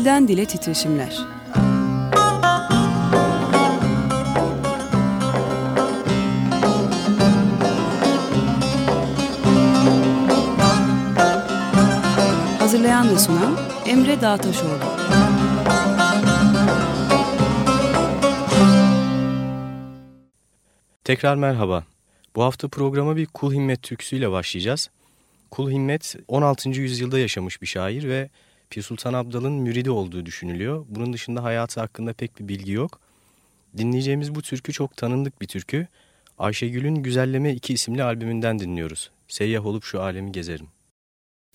Dilden Dile Titreşimler Hazırlayan ve sunan Emre Dağtaşoğlu Tekrar merhaba. Bu hafta programa bir Kul Himmet türküsüyle başlayacağız. Kul Himmet 16. yüzyılda yaşamış bir şair ve Pir Sultan Abdal'ın müridi olduğu düşünülüyor. Bunun dışında hayatı hakkında pek bir bilgi yok. Dinleyeceğimiz bu türkü çok tanındık bir türkü. Ayşegül'ün Güzelleme 2 isimli albümünden dinliyoruz. Seyyah olup şu alemi gezerim.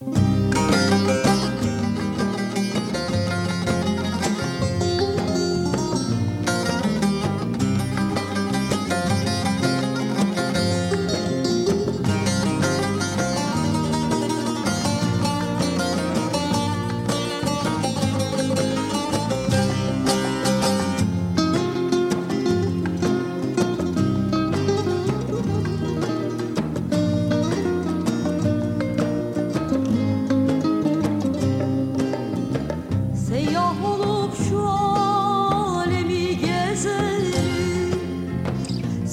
Müzik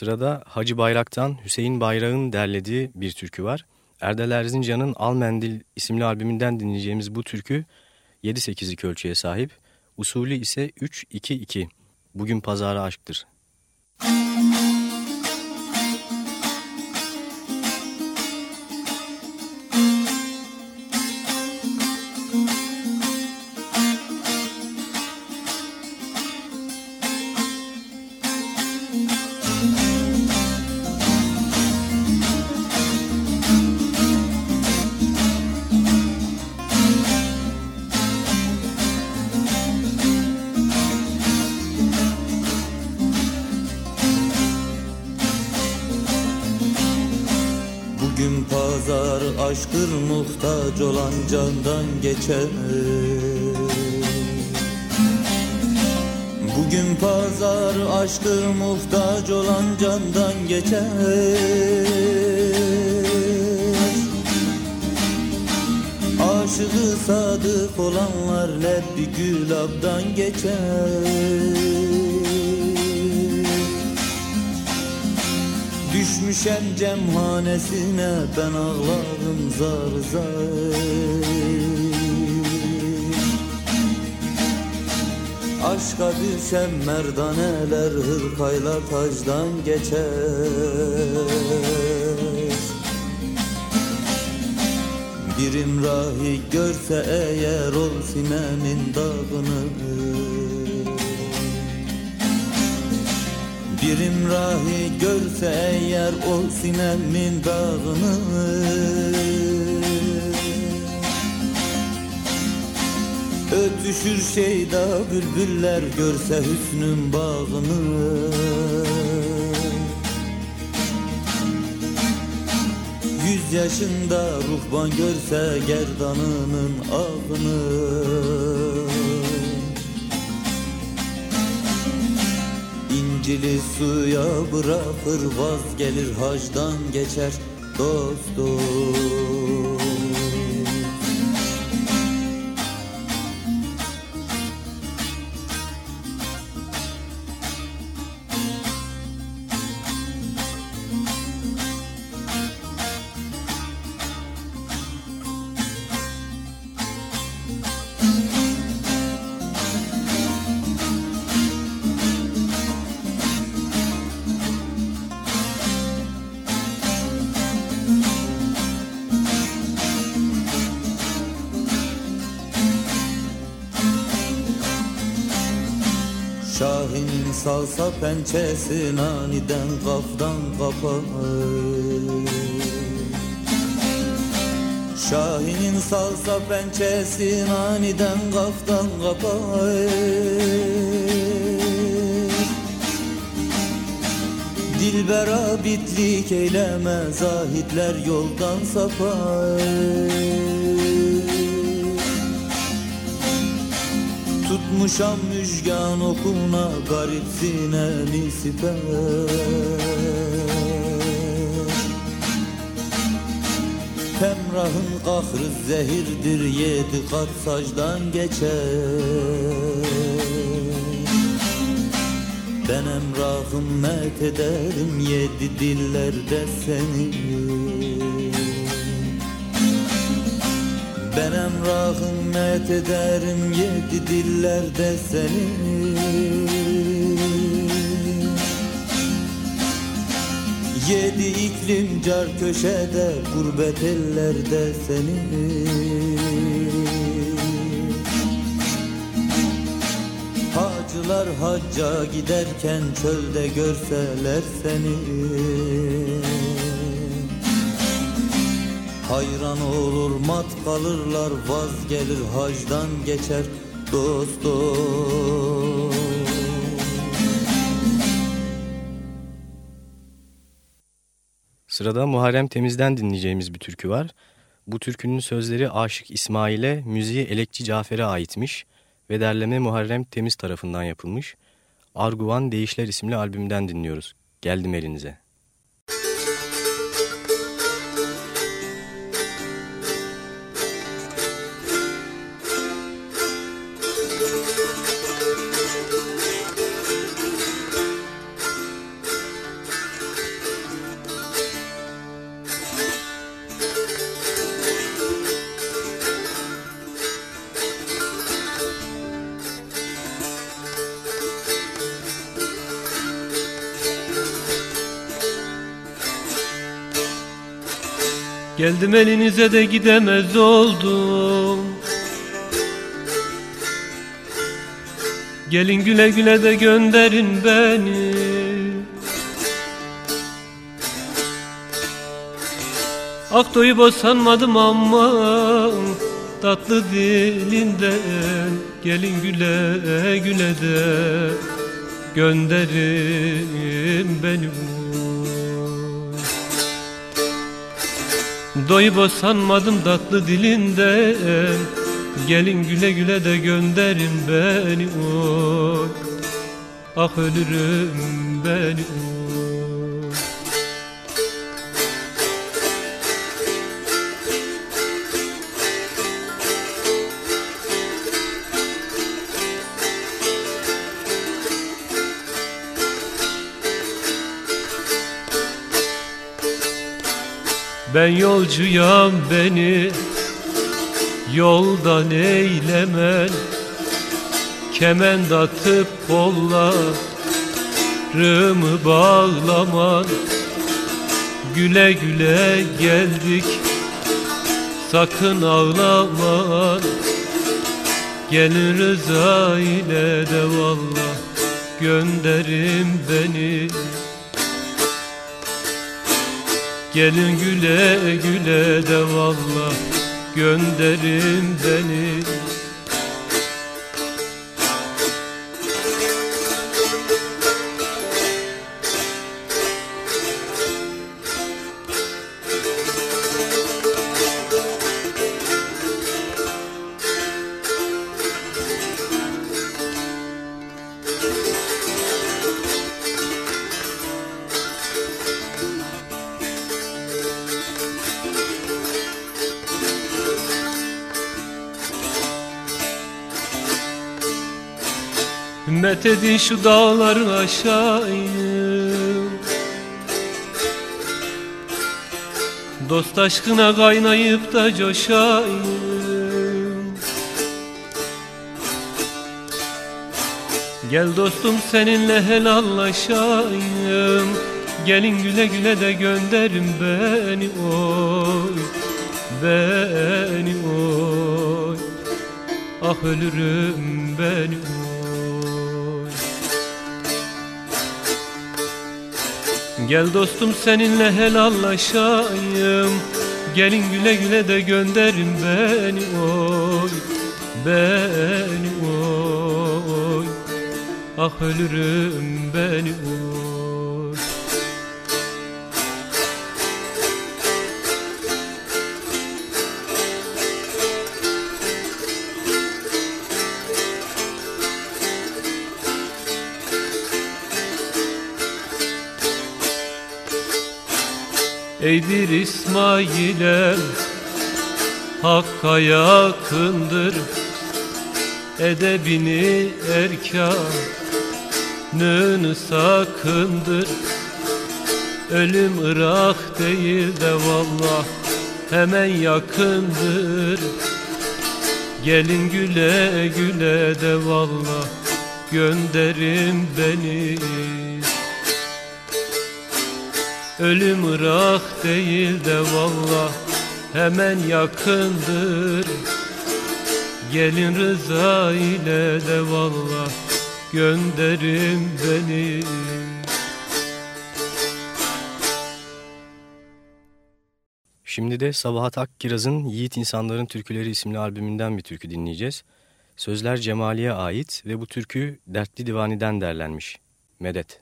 Sırada Hacı Bayrak'tan Hüseyin Bayrak'ın derlediği bir türkü var. Erdal Erzincan'ın Al Mendil isimli albümünden dinleyeceğimiz bu türkü 7-8'lik ölçüye sahip. Usulü ise 3-2-2. Bugün pazara aşktır. aşkır muhtaç olan candan geçer. Bugün pazar aşkı muhtaç olan candan geçer. Aşığı sadık olanlar lebbi gülabdan geçer Düşmüşem cemhanesine ben ağlarım zar zar. Aşka düşen merdaneler hırkayla tacdan geçer. Bir imrahi görse eğer ol sinemin dağını Bir imrahi görse eğer ol sinemin dağını. Ötüşür şeyda bülbüller görse hüsnün bağını. Yüz yaşında ruhban görse gerdanının ağını İncili suya bırakır vaz gelir hacdan geçer dost pençesin aniden kaftan kapar. Şahin'in salsa pençesin aniden kaftan kapar. Dilbera bitlik eyleme zahitler yoldan sapar. Tutmuşam müjgan okuna garip sinemi siper. Femrahın kahrı zehirdir yedi kat sacdan geçer. Ben emrahım met ederim yedi dillerde seni Ben emrahım met ederim yedi dillerde seni. Yedi iklim car köşede gurbet ellerde seni. Hacılar hacca giderken çölde görseler seni Hayran olur mat kalırlar vaz gelir hacdan geçer dost Sırada Muharrem Temiz'den dinleyeceğimiz bir türkü var. Bu türkünün sözleri Aşık İsmail'e, müziği Elekçi Cafer'e aitmiş ve derleme Muharrem Temiz tarafından yapılmış. Arguvan Değişler isimli albümden dinliyoruz. Geldim elinize. Geldim elinize de gidemez oldum. Gelin güle güle de gönderin beni. Akdoyu boşanmadım ama Tatlı dilinden Gelin güle güle de Gönderin beni Doyup sanmadım tatlı dilinden Gelin güle güle de gönderin beni. Oy Ah ölürüm beni. oy Ben yolcuyam beni Yoldan eylemen. Kement atıp kollarımı bağlaman. Güle güle geldik Sakın ağlaman. Gelin rıza ile de valla Gönderin beni Gelin güle güle de valla gönderin beni Himmet edin şu dağları aşağıyı. Dost aşkına kaynayıp da coşayım. Gel dostum seninle helallaşayım. Gelin güle güle de gönderin beni oy Beni oy. Ah ölürüm beni oy Gel dostum seninle helallaşayım. Gelin güle güle de gönderin beni oy Beni oy. Ah ölürüm beni oy Eydir İsmail'em Hakka yakındır. Edebini erkanını sakındır. Ölüm Irak değil de vallah hemen yakındır. Gelin güle güle de vallah gönderin beni Ölüm Irak değil de vallah hemen yakındır Gelin rıza ile de vallah gönderin beni Şimdi de Sabahat Akkiraz'ın Yiğit İnsanların Türküleri isimli albümünden bir türkü dinleyeceğiz. Sözler Cemali'ye ait ve bu türkü Dertli Divani'den derlenmiş. Medet.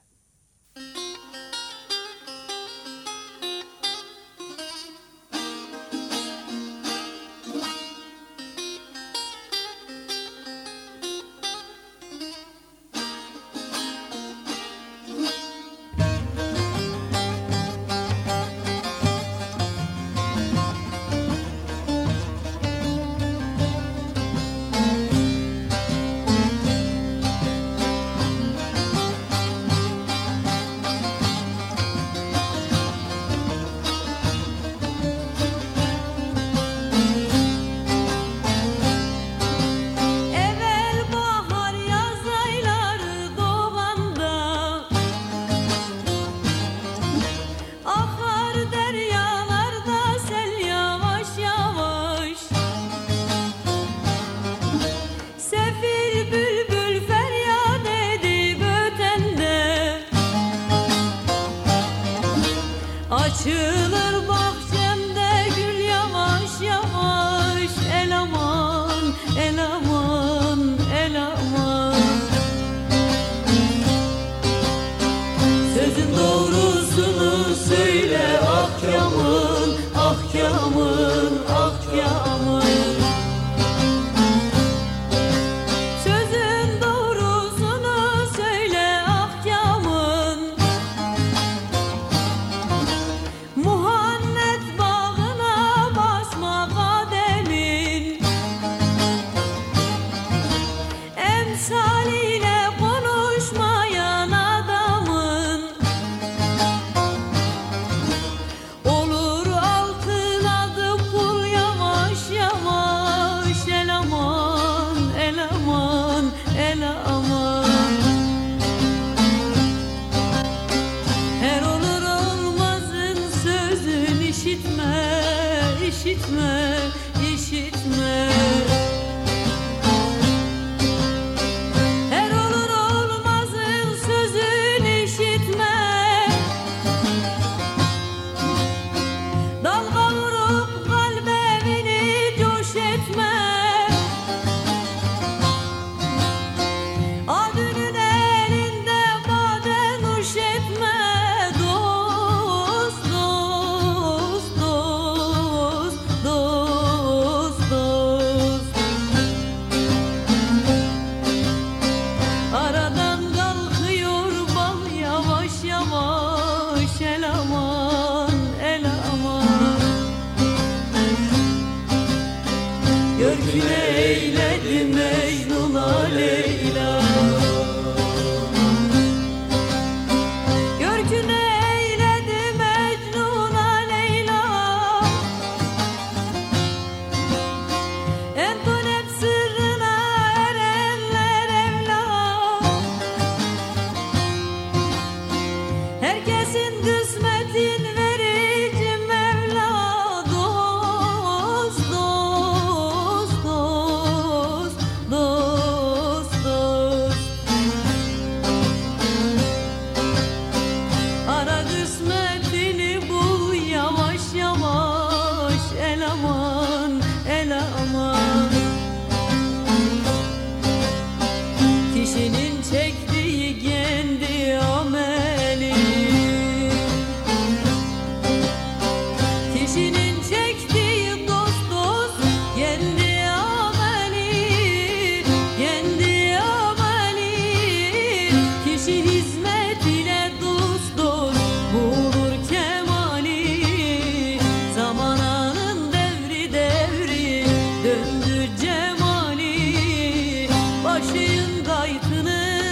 Başıyın gaytını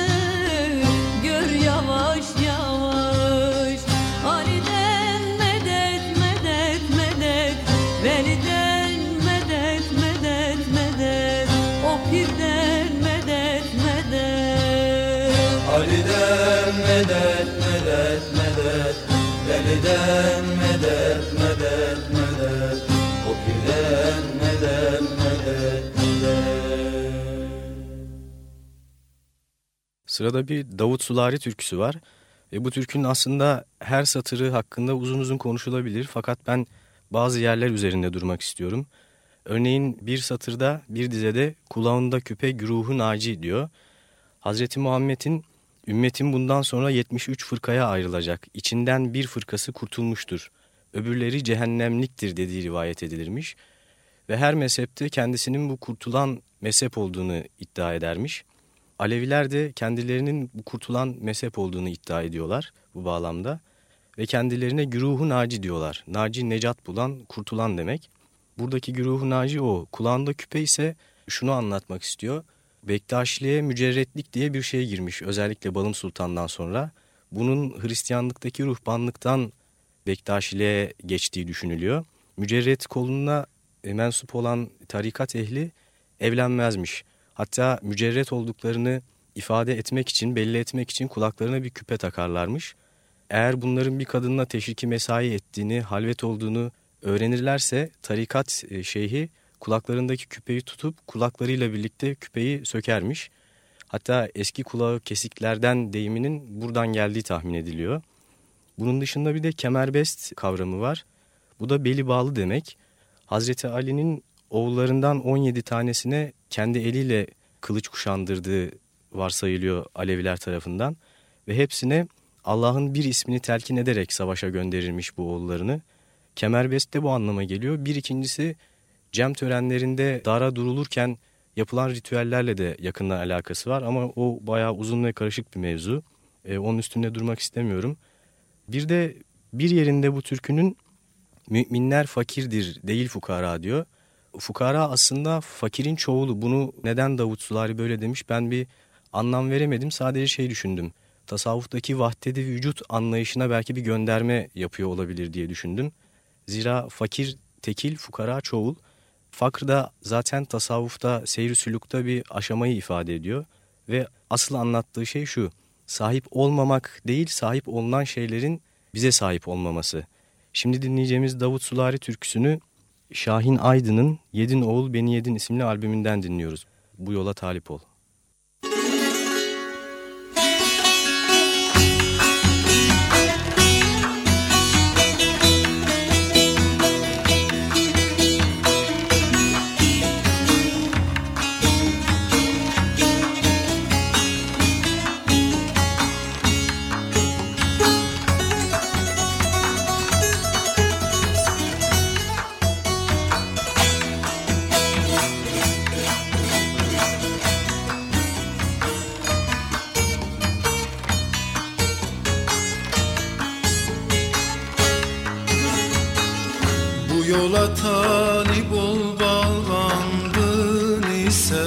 gör yavaş yavaş. Ali'den medet medet medet Veli'den medet medet medet O pirden medet medet. Ali'den medet medet medet Veli'den Sırada bir Davut Sulari türküsü var. Ve bu türkünün aslında her satırı hakkında uzun uzun konuşulabilir. Fakat ben bazı yerler üzerinde durmak istiyorum. Örneğin bir satırda bir dizede kulağında küpe güruhu naci diyor. Hazreti Muhammed'in ümmetin bundan sonra 73 fırkaya ayrılacak. İçinden bir fırkası kurtulmuştur. Öbürleri cehennemliktir dediği rivayet edilirmiş. Ve her mezhepte kendisinin bu kurtulan mezhep olduğunu iddia edermiş. Aleviler de kendilerinin kurtulan mezhep olduğunu iddia ediyorlar bu bağlamda. Ve kendilerine güruhu naci diyorlar. Naci necat bulan, kurtulan demek. Buradaki güruhu naci o. Kulağında küpe ise şunu anlatmak istiyor. Bektaşiliğe mücerretlik diye bir şey girmiş özellikle Balım Sultan'dan sonra. Bunun Hristiyanlıktaki ruhbanlıktan Bektaşiliğe geçtiği düşünülüyor. Mücerret koluna mensup olan tarikat ehli evlenmezmiş. Hatta mücerret olduklarını ifade etmek için, belli etmek için kulaklarına bir küpe takarlarmış. Eğer bunların bir kadınla teşriki mesai ettiğini, halvet olduğunu öğrenirlerse tarikat e, şeyhi kulaklarındaki küpeyi tutup kulaklarıyla birlikte küpeyi sökermiş. Hatta eski kulağı kesiklerden deyiminin buradan geldiği tahmin ediliyor. Bunun dışında bir de kemerbest kavramı var. Bu da beli bağlı demek. Hazreti Ali'nin oğullarından 17 tanesine kendi eliyle kılıç kuşandırdığı varsayılıyor Aleviler tarafından. Ve hepsine Allah'ın bir ismini telkin ederek savaşa gönderilmiş bu oğullarını. Kemerbest de bu anlama geliyor. Bir ikincisi cem törenlerinde dara durulurken yapılan ritüellerle de yakından alakası var. Ama o bayağı uzun ve karışık bir mevzu. Ee, onun üstünde durmak istemiyorum. Bir de bir yerinde bu türkünün müminler fakirdir değil fukara diyor. Fukara aslında fakirin çoğulu. Bunu neden Davut Sulari böyle demiş ben bir anlam veremedim. Sadece şey düşündüm. Tasavvuftaki vahdedi vücut anlayışına belki bir gönderme yapıyor olabilir diye düşündüm. Zira fakir tekil, fukara çoğul. Fakr da zaten tasavvufta, seyir sülükte bir aşamayı ifade ediyor. Ve asıl anlattığı şey şu. Sahip olmamak değil, sahip olunan şeylerin bize sahip olmaması. Şimdi dinleyeceğimiz Davut Sulari türküsünü Şahin Aydın'ın Yedin Oğul Beni Yedin isimli albümünden dinliyoruz. Bu yola talip ol. Yola talip ol bağlandı ise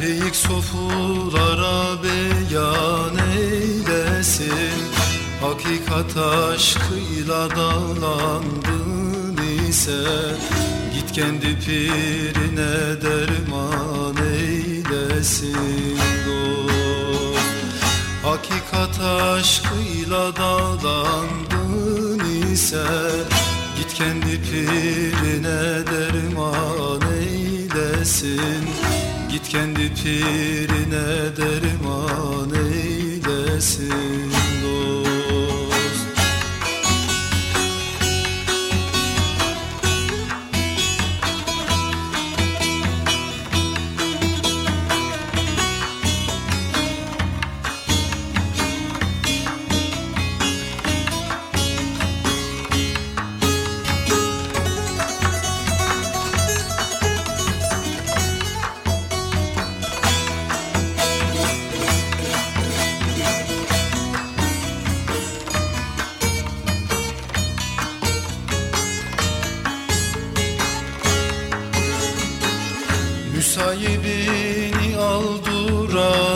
Peyik sofulara beyan eylesin. Hakikat aşkıyla dağlandın ise Git kendi pirine derman eylesin. Dost Hakikat aşkıyla dağlandın ise kendi pirine derman eylesin. Git kendi pirine derman eylesin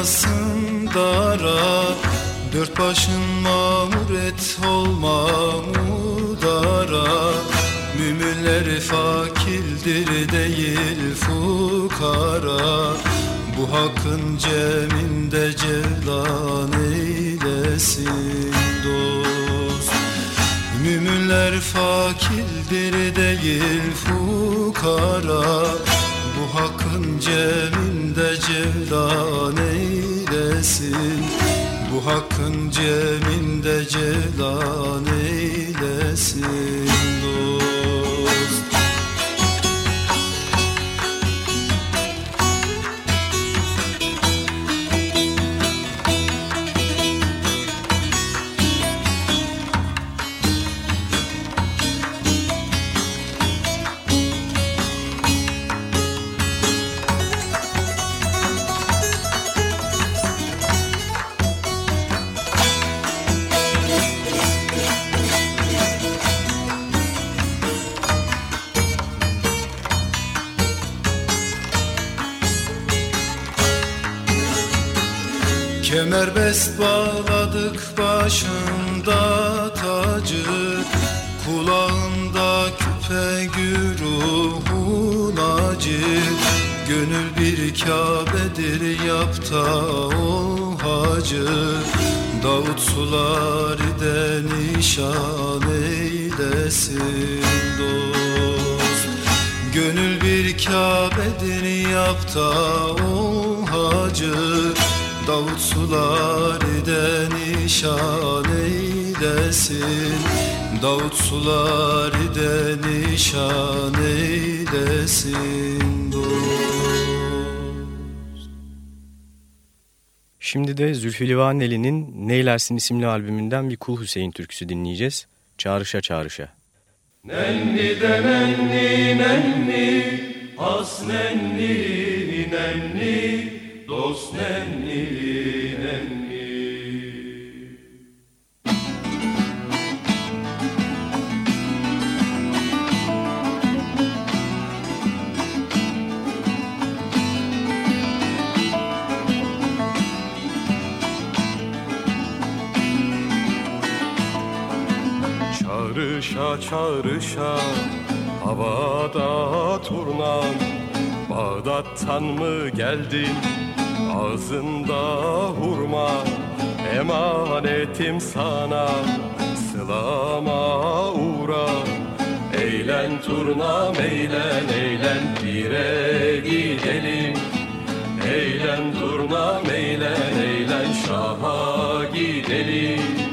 aldurasın dara Dört başın mamur et olmamudara Müminler fakildir değil fukara. Bu hakkın ceminde cevlan eylesin dost. Müminler fakildir değil fukara. Bu hakkın ceminde cevlan eylesin. Bu hakkın ceminde cevlan eylesin Kemerbest bağladık başında tacı Kulağında küpe güruhun acı. Gönül bir Kabe'dir yapta ol hacı. Davut sularide nişan eylesin dost. Gönül bir Kabe'dir yapta ol hacı Davut sularide nişan eylesin Davut sularide nişan eylesin dost Şimdi de Zülfü Livaneli'nin Neylersin isimli albümünden bir Kul Hüseyin türküsü dinleyeceğiz. Çağrışa çağrışa. Nenni de nenni nenni Has nenni nenni Dost nenni nenni Çağrışa çağrışa havada turnan Bağdat'tan mı geldin? Ağzında hurma Emanetim sana. Sılama uğra Eğlen turnam eğlen eğlen pire gidelim. Eğlen turnam eğlen eğlen şaha gidelim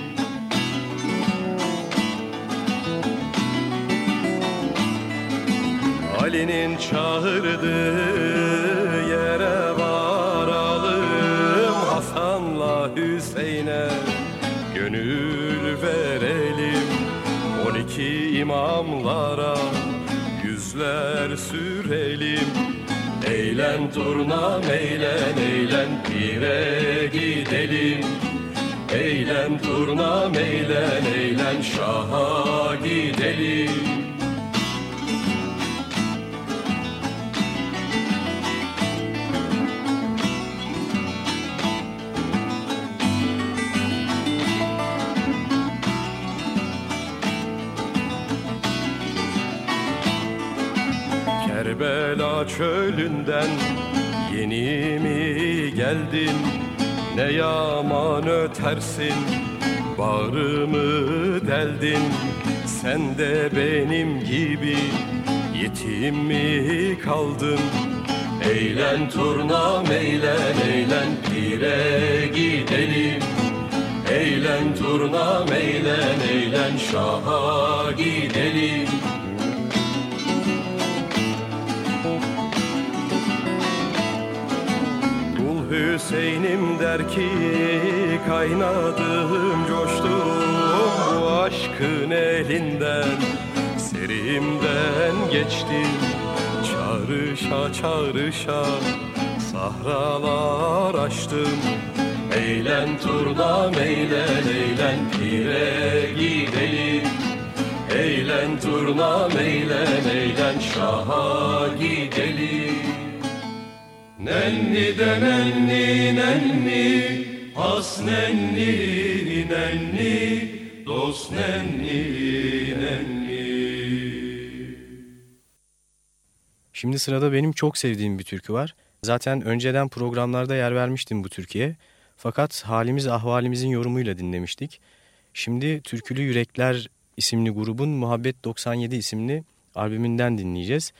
Ali'nin çağırdığı yere varalım. Hasan'la Hüseyin'e gönül verelim. On iki imamlara yüzler sürelim. Eğlen turnam eğlen eğlen pire gidelim. Eğlen turnam eğlen eğlen şaha gidelim Çölünden Yeni mi geldin? Ne yaman ötersin? Bağrımı deldin? Sen de benim gibi Yetim mi kaldın? Eğlen turnam eğlen eğlen pire gidelim. Eğlen turnam eğlen eğlen şaha gidelim Hüseyin'im der ki kaynadım coştum bu aşkın elinden. Serimden geçtim çağrışa çağrışa sahralar açtım. Eğlen turnam eğlen eğlen pire gidelim. Eğlen turnam eğlen eğlen şaha gidelim Nenni de nenni nenni Has nenni nenni Dost nenni nenni Şimdi sırada benim çok sevdiğim bir türkü var. Zaten önceden programlarda yer vermiştim bu türküye. Fakat halimiz ahvalimizin yorumuyla dinlemiştik. Şimdi Türkülü Yürekler isimli grubun Muhabbet 97 isimli albümünden dinleyeceğiz.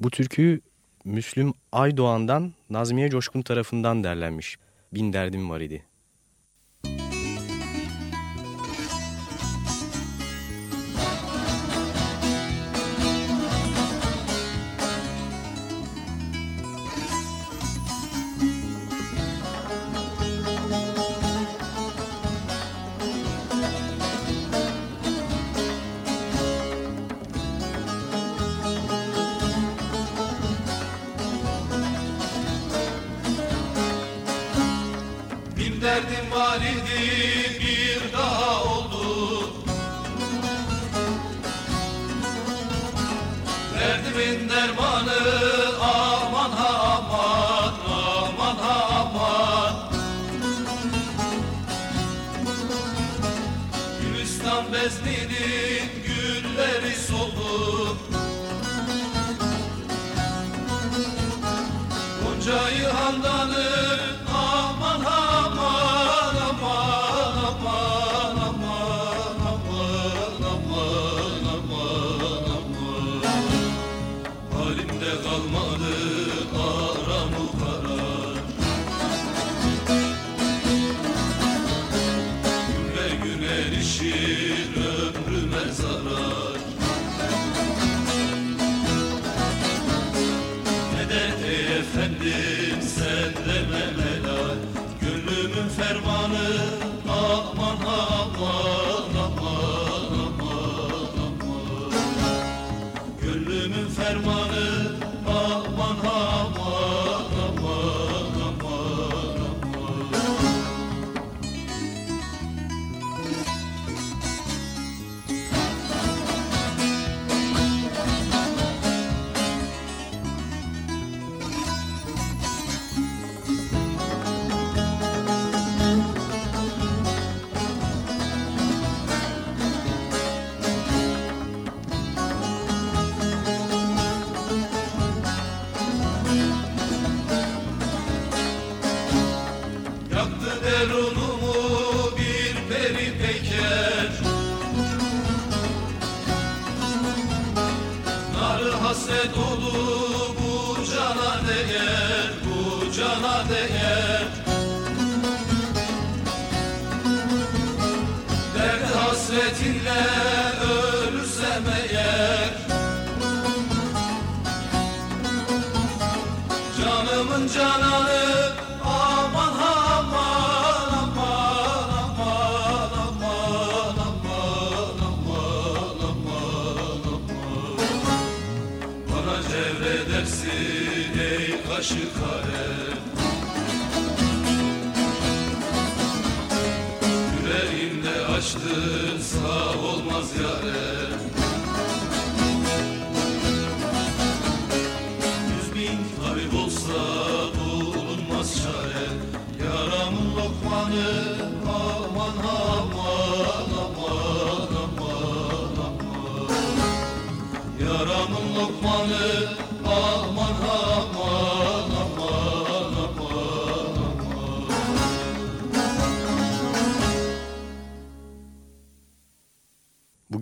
Bu türkü Müslüm Aydoğan'dan Nazmiye Coşkun tarafından derlenmiş. Bin derdim var idi. Ey kaşı kare. Yüreğimde açtın sağ olmaz yare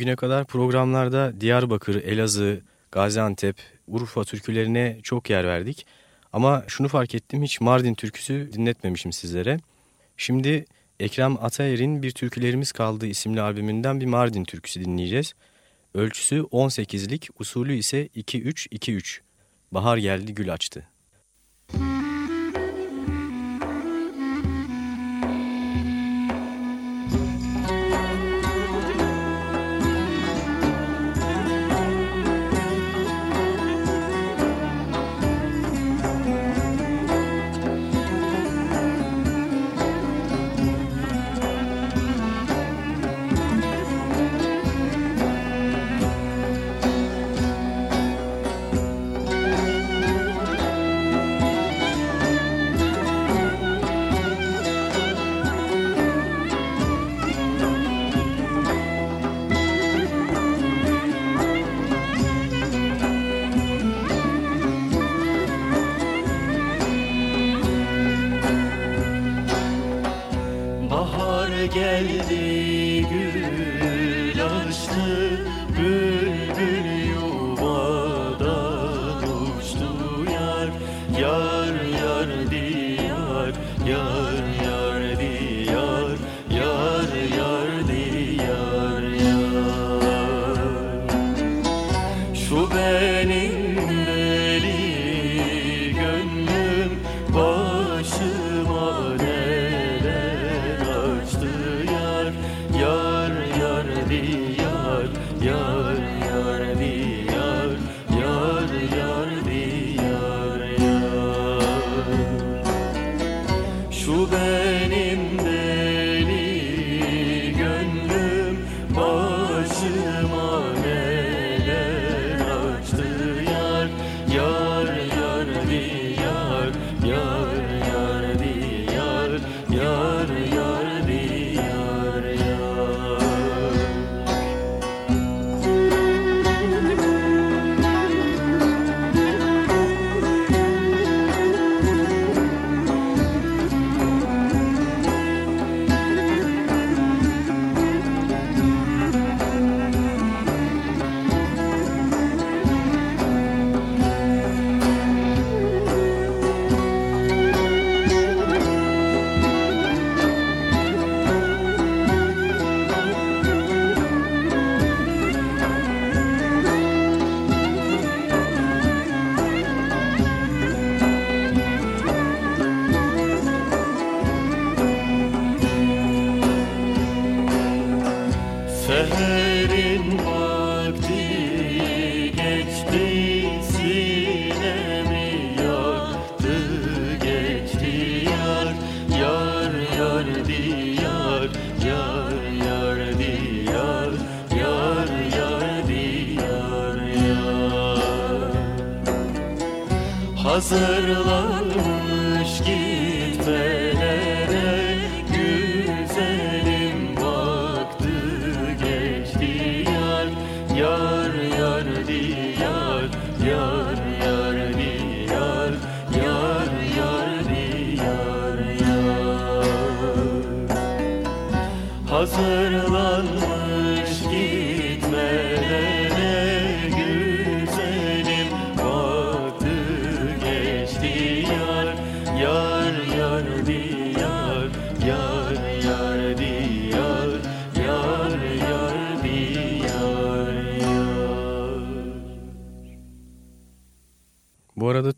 Bugüne kadar programlarda Diyarbakır, Elazığ, Gaziantep, Urfa türkülerine çok yer verdik. Ama şunu fark ettim hiç Mardin türküsü dinletmemişim sizlere. Şimdi Ekrem Atayer'in Bir Türkülerimiz Kaldı isimli albümünden bir Mardin türküsü dinleyeceğiz. Ölçüsü 18'lik, usulü ise 2-3-2-3. Bahar geldi gül açtı. Hazırlanmış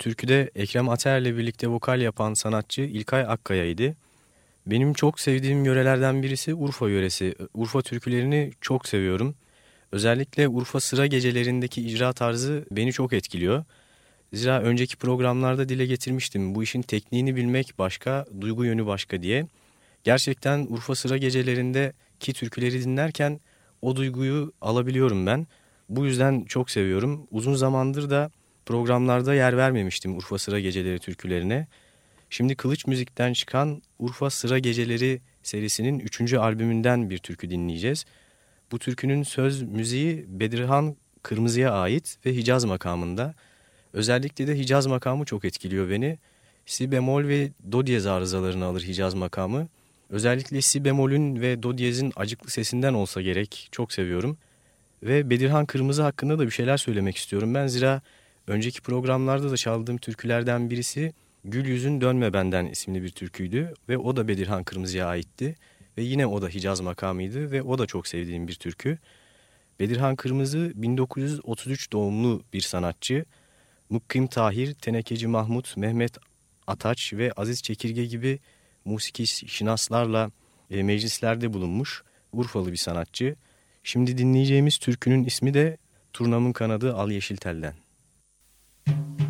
türküde Ekrem Ater'le birlikte vokal yapan sanatçı İlkay Akkaya'ydı. Benim çok sevdiğim yörelerden birisi Urfa yöresi. Urfa türkülerini çok seviyorum. Özellikle Urfa sıra gecelerindeki icra tarzı beni çok etkiliyor. Zira önceki programlarda dile getirmiştim. Bu işin tekniğini bilmek başka, duygu yönü başka diye. Gerçekten Urfa sıra gecelerindeki türküleri dinlerken o duyguyu alabiliyorum ben. Bu yüzden çok seviyorum. Uzun zamandır da programlarda yer vermemiştim Urfa sıra geceleri türkülerine. Şimdi Kılıç Müzik'ten çıkan Urfa Sıra Geceleri serisinin 3. albümünden bir türkü dinleyeceğiz. Bu türkünün söz müziği Bedirhan Kırmızı'ya ait ve Hicaz makamında. Özellikle de Hicaz makamı çok etkiliyor beni. Si bemol ve do diyez arızalarını alır Hicaz makamı. Özellikle si bemolün ve do diyezin acıklı sesinden olsa gerek çok seviyorum. Ve Bedirhan Kırmızı hakkında da bir şeyler söylemek istiyorum ben. Zira önceki programlarda da çaldığım türkülerden birisi Gül Yüzün Dönme Benden isimli bir türküydü. Ve o da Bedirhan Kırmızı'ya aitti. Ve yine o da Hicaz makamıydı ve o da çok sevdiğim bir türkü. Bedirhan Kırmızı 1933 doğumlu bir sanatçı. Mukkim Tahir, Tenekeci Mahmut, Mehmet Ataç ve Aziz Çekirge gibi musiki şinaslarla e, meclislerde bulunmuş Urfalı bir sanatçı. Şimdi dinleyeceğimiz türkünün ismi de Turnamın Kanadı Al Yeşil Thank you.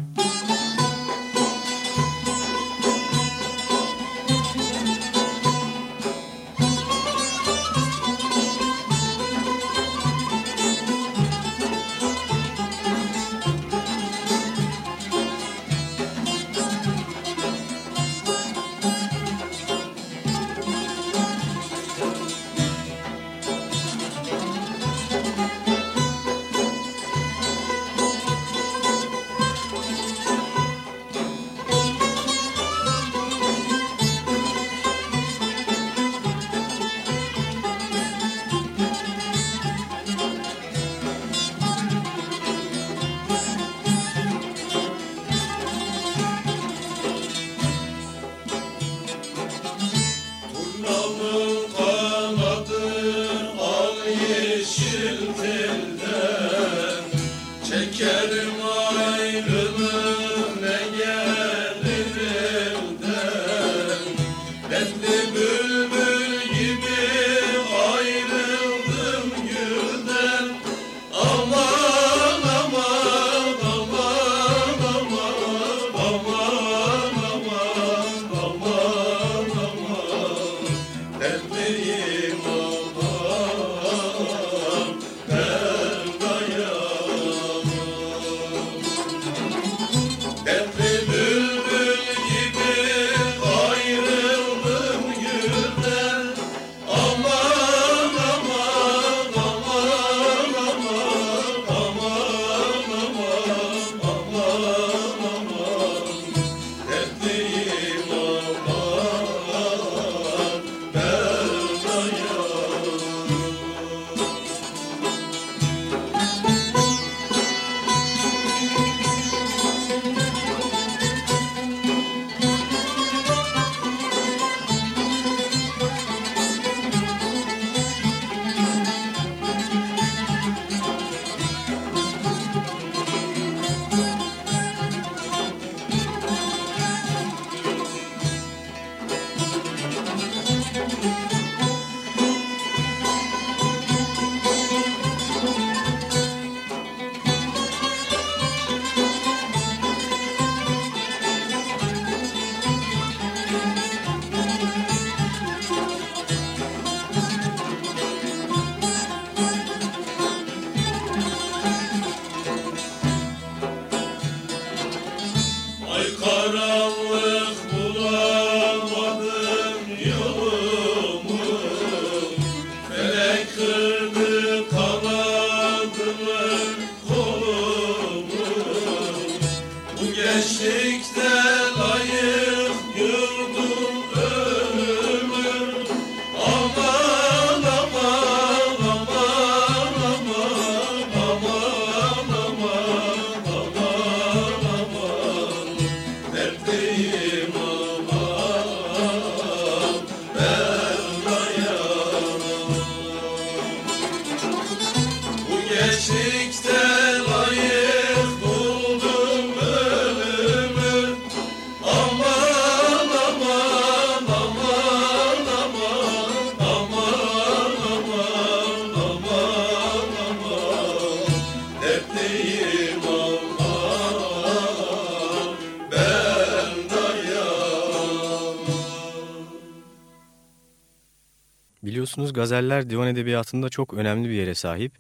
Biliyorsunuz gazeller divan edebiyatında çok önemli bir yere sahip.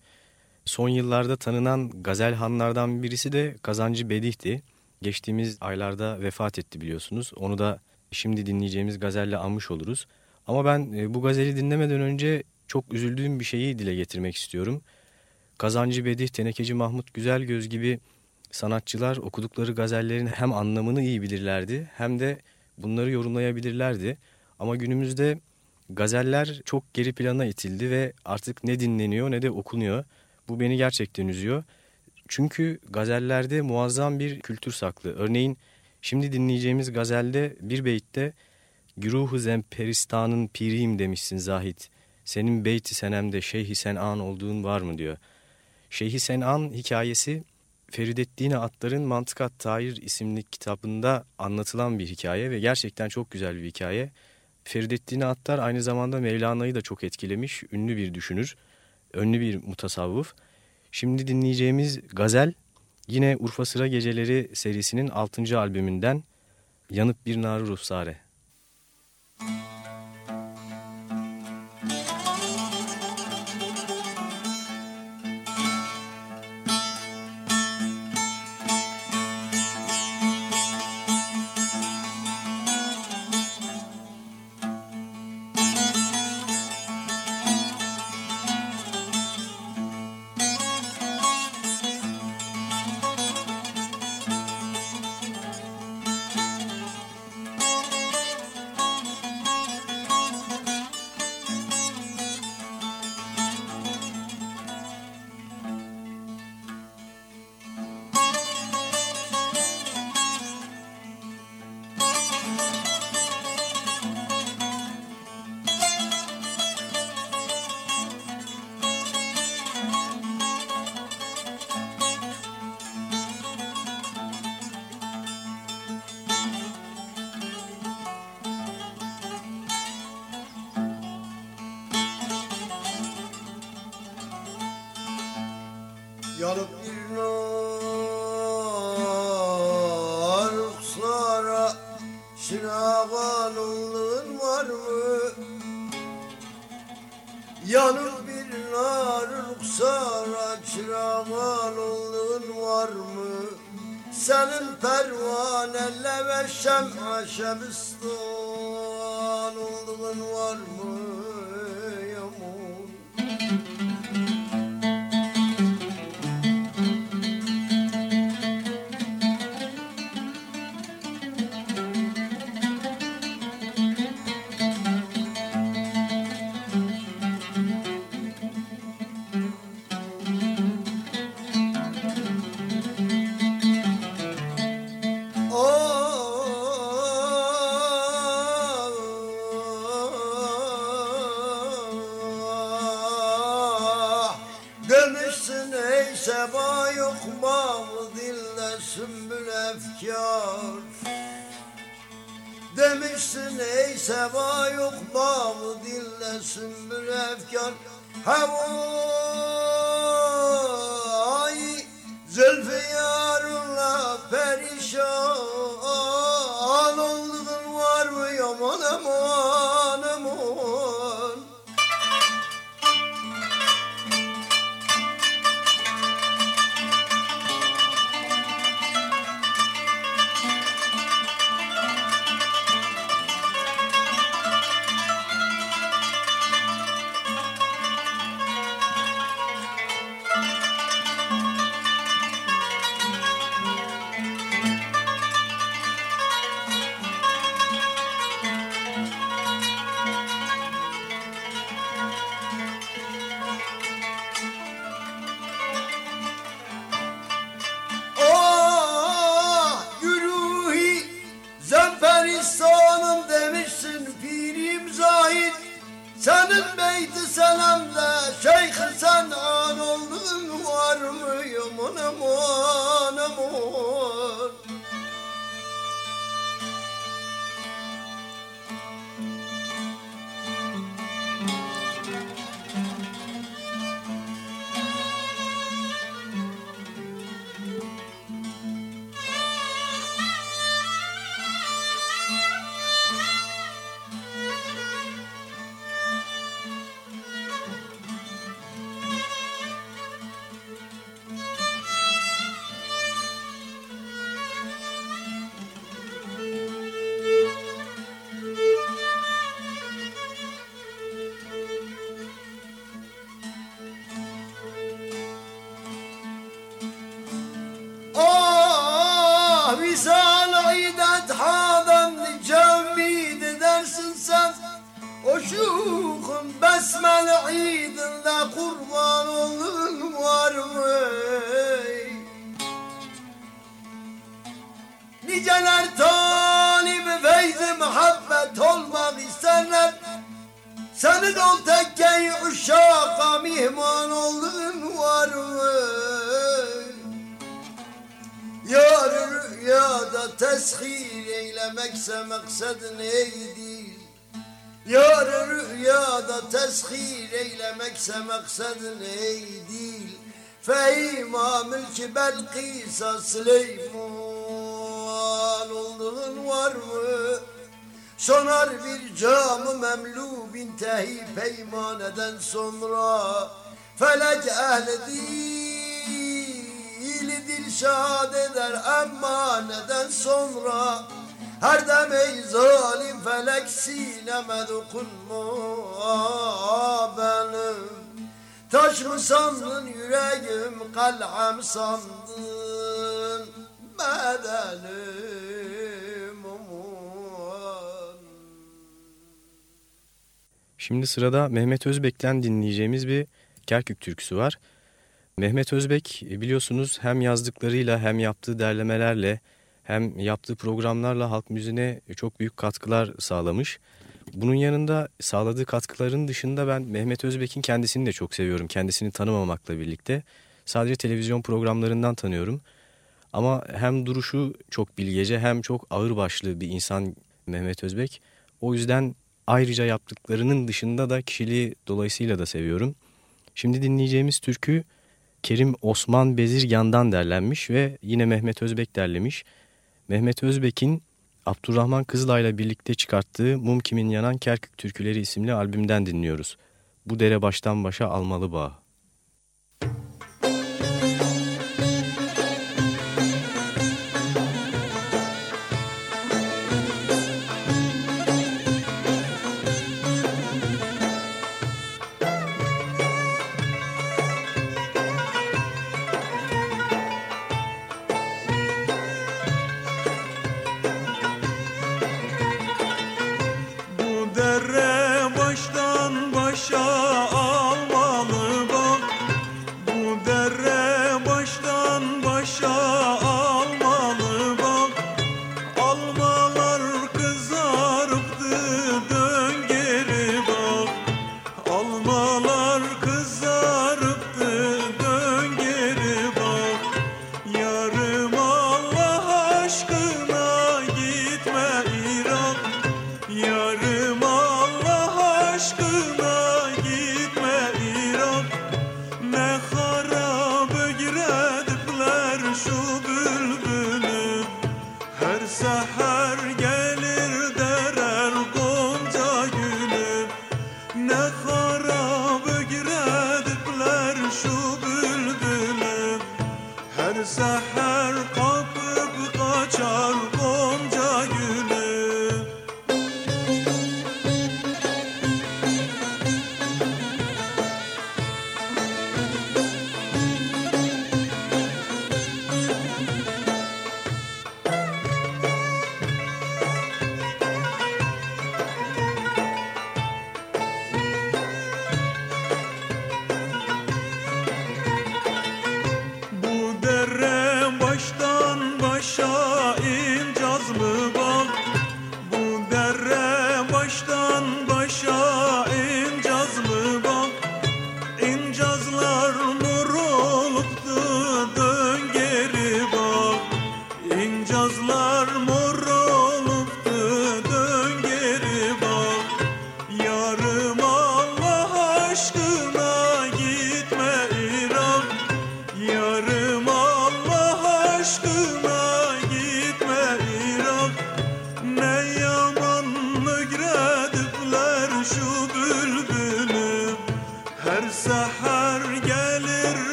Son yıllarda tanınan gazel hanlardan birisi de Kazancı Bedih'ti. Geçtiğimiz aylarda vefat etti biliyorsunuz. Onu da şimdi dinleyeceğimiz gazelle anmış oluruz. Ama ben e, bu gazeli dinlemeden önce çok üzüldüğüm bir şeyi dile getirmek istiyorum. Kazancı Bedih, Tenekeci Mahmut Güzelgöz gibi sanatçılar okudukları gazellerin hem anlamını iyi bilirlerdi hem de bunları yorumlayabilirlerdi. Ama günümüzde gazeller çok geri plana itildi ve artık ne dinleniyor ne de okunuyor. Bu beni gerçekten üzüyor. Çünkü gazellerde muazzam bir kültür saklı. Örneğin şimdi dinleyeceğimiz gazelde bir beytte Güruhu Zemperistan'ın piriyim demişsin Zahit. Senin beyti senemde Şeyhi Sen'an olduğun var mı diyor. Şeyhi Sen'an hikayesi Feridettin Atlar'ın Mantıkat Tahir isimli kitabında anlatılan bir hikaye ve gerçekten çok güzel bir hikaye. Feridettin Attar aynı zamanda Mevlana'yı da çok etkilemiş, ünlü bir düşünür, ünlü bir mutasavvıf. Şimdi dinleyeceğimiz gazel yine Urfa Sıra Geceleri serisinin 6. albümünden Yanıp Bir Nar Ruhsare. Yanıp Seba yok mu dilde sümbül efkar. Havay eylemekse maksad neydi? Yar rüyada teshir eylemekse maksad neydi? Fehima mülki Belkis'a Süleyman olduğun var mı? Sonar bir camı memlu bin tehi peymaneden sonra Felek ehli dili dilşad eder ama neden sonra Her dem ey zalim felek sineme dokunma benim Taş mı sandın yüreğim kalem sandın. Bedenim aman Şimdi sırada Mehmet Özbek'ten dinleyeceğimiz bir Kerkük türküsü var. Mehmet Özbek e, biliyorsunuz hem yazdıklarıyla hem yaptığı derlemelerle hem yaptığı programlarla halk müziğine çok büyük katkılar sağlamış. Bunun yanında sağladığı katkıların dışında ben Mehmet Özbek'in kendisini de çok seviyorum. Kendisini tanımamakla birlikte sadece televizyon programlarından tanıyorum. Ama hem duruşu çok bilgece hem çok ağırbaşlı bir insan Mehmet Özbek. O yüzden ayrıca yaptıklarının dışında da kişiliği dolayısıyla da seviyorum. Şimdi dinleyeceğimiz türkü Kerim Osman Bezirgan'dan derlenmiş ve yine Mehmet Özbek derlemiş. Mehmet Özbek'in Abdurrahman Kızılay'la birlikte çıkarttığı Mum Kimin Yanan Kerkük Türküleri isimli albümden dinliyoruz. Bu dere baştan başa almalı bağ.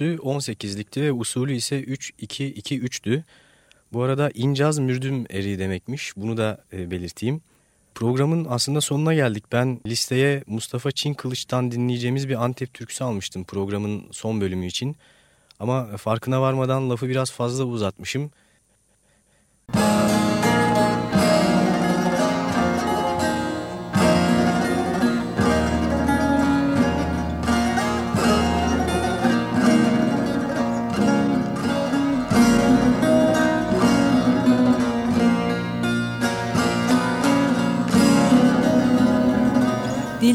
Ölçüsü 18'likti ve usulü ise 3-2-2-3'tü. Bu arada incaz mürdüm eri demekmiş. Bunu da e, belirteyim. Programın aslında sonuna geldik. Ben listeye Mustafa Çin Kılıç'tan dinleyeceğimiz bir Antep türküsü almıştım programın son bölümü için. Ama farkına varmadan lafı biraz fazla uzatmışım.